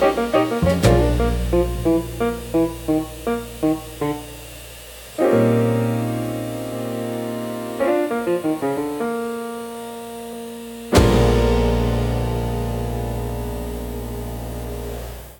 Música